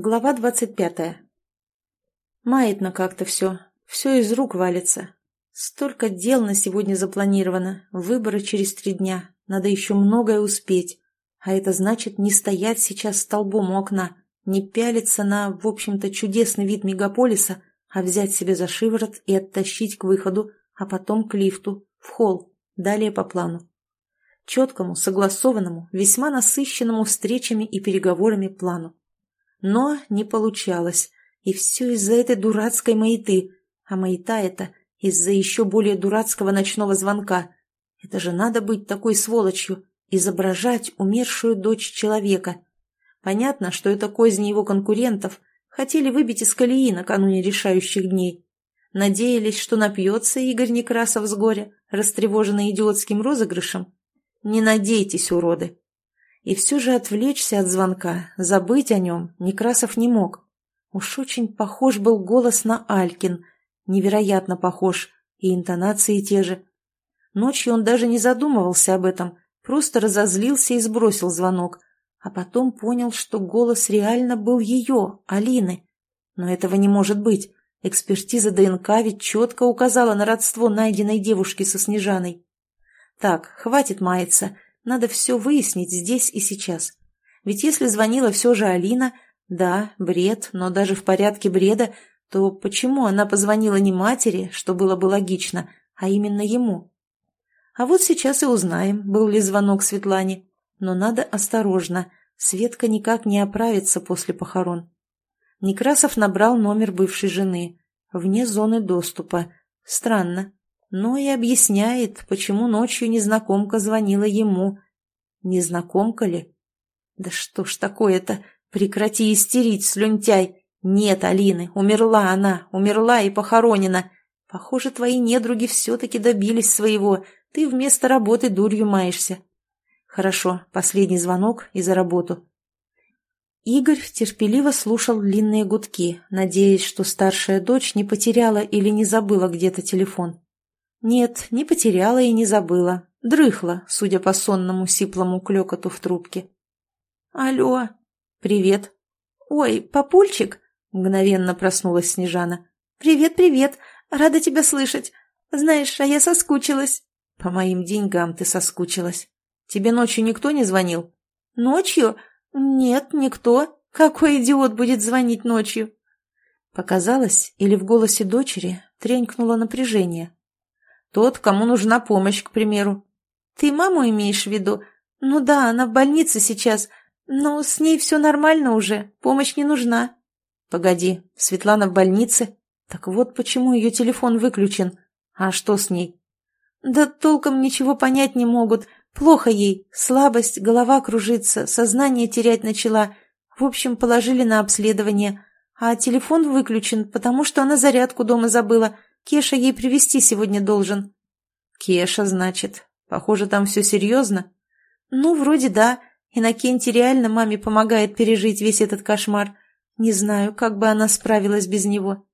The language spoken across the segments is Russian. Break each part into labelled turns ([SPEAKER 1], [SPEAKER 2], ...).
[SPEAKER 1] Глава двадцать пятая. Маятно как-то все. Все из рук валится. Столько дел на сегодня запланировано. Выборы через три дня. Надо еще многое успеть. А это значит не стоять сейчас столбом у окна, не пялиться на, в общем-то, чудесный вид мегаполиса, а взять себе за шиворот и оттащить к выходу, а потом к лифту, в холл, далее по плану. Четкому, согласованному, весьма насыщенному встречами и переговорами плану. Но не получалось. И все из-за этой дурацкой маяты. А маята это из-за еще более дурацкого ночного звонка. Это же надо быть такой сволочью, изображать умершую дочь человека. Понятно, что это козни его конкурентов. Хотели выбить из колеи накануне решающих дней. Надеялись, что напьется Игорь Некрасов с горя, растревоженный идиотским розыгрышем. Не надейтесь, уроды. И все же отвлечься от звонка, забыть о нем Некрасов не мог. Уж очень похож был голос на Алькин, невероятно похож, и интонации те же. Ночью он даже не задумывался об этом, просто разозлился и сбросил звонок, а потом понял, что голос реально был ее, Алины. Но этого не может быть. Экспертиза ДНК ведь четко указала на родство найденной девушки со Снежаной. Так, хватит маяться, надо все выяснить здесь и сейчас. Ведь если звонила все же Алина, да, бред, но даже в порядке бреда, то почему она позвонила не матери, что было бы логично, а именно ему? А вот сейчас и узнаем, был ли звонок Светлане. Но надо осторожно, Светка никак не оправится после похорон. Некрасов набрал номер бывшей жены. Вне зоны доступа. Странно но и объясняет, почему ночью незнакомка звонила ему. Незнакомка ли? Да что ж такое-то? Прекрати истерить, слюнтяй. Нет, Алины, умерла она, умерла и похоронена. Похоже, твои недруги все-таки добились своего. Ты вместо работы дурью маешься. Хорошо, последний звонок и за работу. Игорь терпеливо слушал длинные гудки, надеясь, что старшая дочь не потеряла или не забыла где-то телефон. Нет, не потеряла и не забыла. Дрыхла, судя по сонному сиплому клекоту в трубке. «Алло!» «Привет!» «Ой, папульчик!» — мгновенно проснулась Снежана. «Привет, привет! Рада тебя слышать! Знаешь, а я соскучилась!» «По моим деньгам ты соскучилась. Тебе ночью никто не звонил?» «Ночью? Нет, никто. Какой идиот будет звонить ночью?» Показалось, или в голосе дочери тренькнуло напряжение. Тот, кому нужна помощь, к примеру. Ты маму имеешь в виду? Ну да, она в больнице сейчас. Но с ней все нормально уже, помощь не нужна. Погоди, Светлана в больнице? Так вот почему ее телефон выключен. А что с ней? Да толком ничего понять не могут. Плохо ей, слабость, голова кружится, сознание терять начала. В общем, положили на обследование. А телефон выключен, потому что она зарядку дома забыла. Кеша ей привезти сегодня должен». «Кеша, значит. Похоже, там все серьезно?» «Ну, вроде да. Иннокентий реально маме помогает пережить весь этот кошмар. Не знаю, как бы она справилась без него».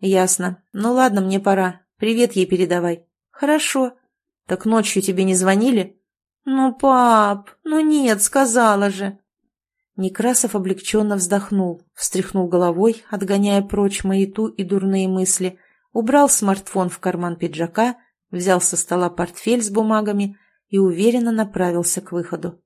[SPEAKER 1] «Ясно. Ну ладно, мне пора. Привет ей передавай». «Хорошо». «Так ночью тебе не звонили?» «Ну, пап, ну нет, сказала же». Некрасов облегченно вздохнул, встряхнул головой, отгоняя прочь маяту и дурные мысли, убрал смартфон в карман пиджака, взял со стола портфель с бумагами и уверенно направился к выходу.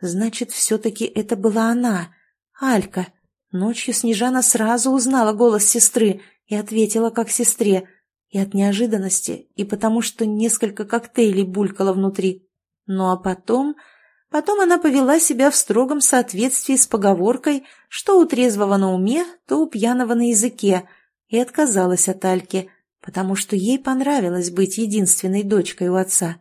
[SPEAKER 1] Значит, все-таки это была она, Алька. Ночью Снежана сразу узнала голос сестры и ответила как сестре, и от неожиданности, и потому что несколько коктейлей булькало внутри. Ну а потом... Потом она повела себя в строгом соответствии с поговоркой, что у трезвого на уме, то у пьяного на языке — и отказалась от Альки, потому что ей понравилось быть единственной дочкой у отца.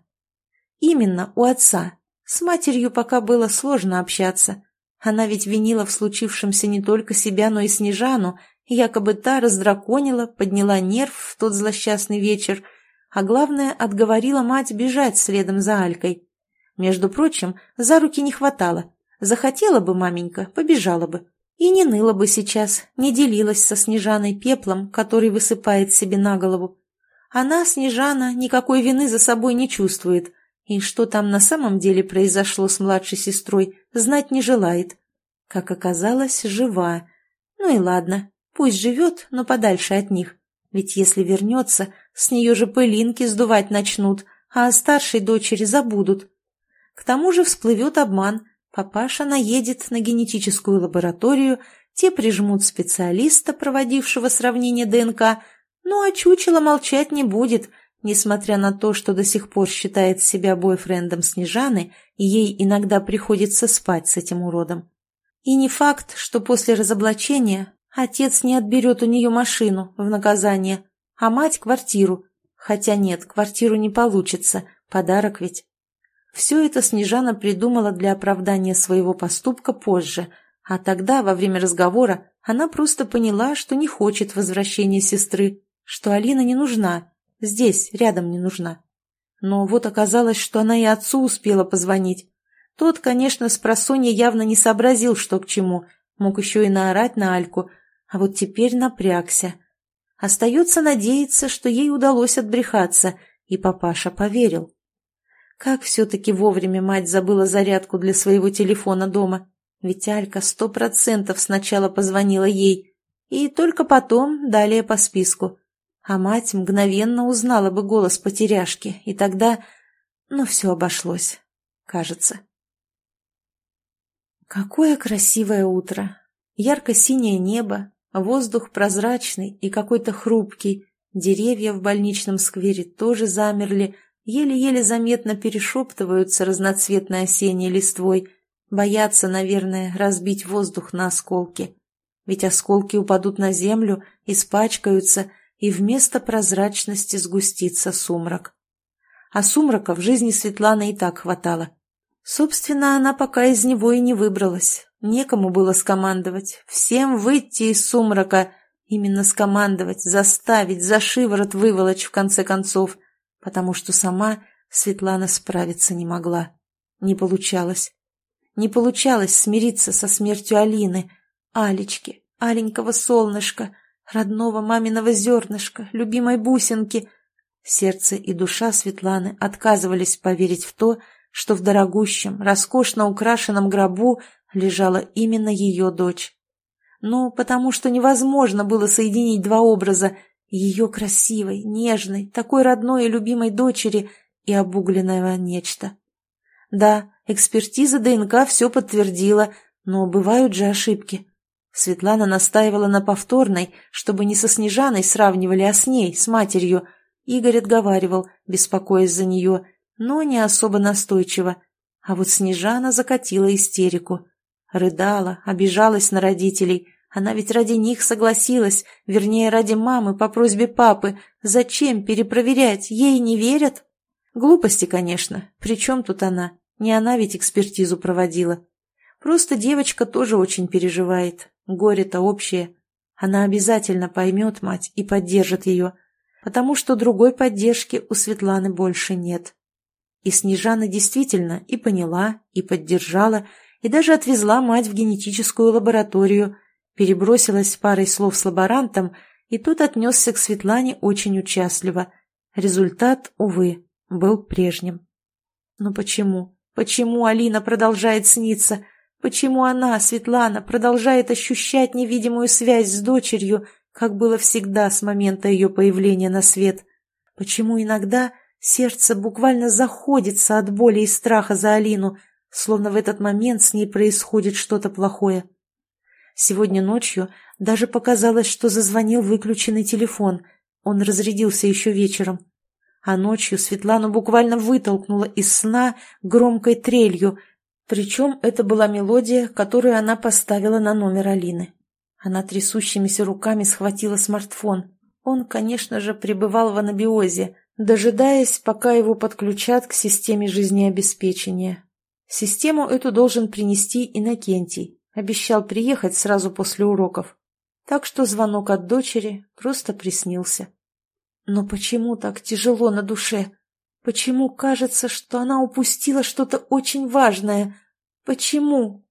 [SPEAKER 1] Именно у отца. С матерью пока было сложно общаться. Она ведь винила в случившемся не только себя, но и Снежану, якобы та раздраконила, подняла нерв в тот злосчастный вечер, а главное, отговорила мать бежать следом за Алькой. Между прочим, за руки не хватало. Захотела бы маменька, побежала бы. И не ныла бы сейчас, не делилась со Снежаной пеплом, который высыпает себе на голову. Она, Снежана, никакой вины за собой не чувствует, и что там на самом деле произошло с младшей сестрой, знать не желает. Как оказалось, жива. Ну и ладно, пусть живет, но подальше от них. Ведь если вернется, с нее же пылинки сдувать начнут, а о старшей дочери забудут. К тому же всплывет обман. Папаша наедет на генетическую лабораторию, те прижмут специалиста, проводившего сравнение ДНК, ну а чучело молчать не будет, несмотря на то, что до сих пор считает себя бойфрендом Снежаны, и ей иногда приходится спать с этим уродом. И не факт, что после разоблачения отец не отберет у нее машину в наказание, а мать – квартиру. Хотя нет, квартиру не получится, подарок ведь. Все это Снежана придумала для оправдания своего поступка позже, а тогда, во время разговора, она просто поняла, что не хочет возвращения сестры, что Алина не нужна, здесь, рядом не нужна. Но вот оказалось, что она и отцу успела позвонить. Тот, конечно, с просонья явно не сообразил, что к чему, мог еще и наорать на Альку, а вот теперь напрягся. Остается надеяться, что ей удалось отбрехаться, и папаша поверил. Как все-таки вовремя мать забыла зарядку для своего телефона дома, ведь Алька сто процентов сначала позвонила ей, и только потом далее по списку. А мать мгновенно узнала бы голос потеряшки, и тогда... Ну, все обошлось, кажется. Какое красивое утро! Ярко-синее небо, воздух прозрачный и какой-то хрупкий, деревья в больничном сквере тоже замерли, еле-еле заметно перешептываются разноцветной осенней листвой, боятся, наверное, разбить воздух на осколки. Ведь осколки упадут на землю, испачкаются — и вместо прозрачности сгустится сумрак. А сумрака в жизни Светланы и так хватало. Собственно, она пока из него и не выбралась. Некому было скомандовать. Всем выйти из сумрака. Именно скомандовать, заставить, за шиворот выволочь в конце концов. Потому что сама Светлана справиться не могла. Не получалось. Не получалось смириться со смертью Алины, Алечки, аленького солнышка, родного маминого зернышка, любимой бусинки. Сердце и душа Светланы отказывались поверить в то, что в дорогущем, роскошно украшенном гробу лежала именно ее дочь. Ну, потому что невозможно было соединить два образа ее красивой, нежной, такой родной и любимой дочери и обугленного нечто. Да, экспертиза ДНК все подтвердила, но бывают же ошибки. Светлана настаивала на повторной, чтобы не со Снежаной сравнивали, а с ней, с матерью. Игорь отговаривал, беспокоясь за нее, но не особо настойчиво. А вот Снежана закатила истерику. Рыдала, обижалась на родителей. Она ведь ради них согласилась, вернее, ради мамы по просьбе папы. Зачем перепроверять? Ей не верят? Глупости, конечно. Причем тут она? Не она ведь экспертизу проводила. Просто девочка тоже очень переживает, Горе-то общее. Она обязательно поймет мать и поддержит ее, потому что другой поддержки у Светланы больше нет. И Снежана действительно и поняла, и поддержала, и даже отвезла мать в генетическую лабораторию, перебросилась парой слов с лаборантом, и тот отнесся к Светлане очень участливо. Результат, увы, был прежним. Но почему? Почему Алина продолжает сниться? Почему она, Светлана, продолжает ощущать невидимую связь с дочерью, как было всегда с момента ее появления на свет? Почему иногда сердце буквально заходится от боли и страха за Алину, словно в этот момент с ней происходит что-то плохое? Сегодня ночью даже показалось, что зазвонил выключенный телефон. Он разрядился еще вечером. А ночью Светлану буквально вытолкнула из сна громкой трелью – причем это была мелодия, которую она поставила на номер Алины. Она трясущимися руками схватила смартфон. Он, конечно же, пребывал в анабиозе, дожидаясь, пока его подключат к системе жизнеобеспечения. Систему эту должен принести Иннокентий. Обещал приехать сразу после уроков. Так что звонок от дочери просто приснился. Но почему так тяжело на душе? Почему кажется, что она упустила что-то очень важное? Почему?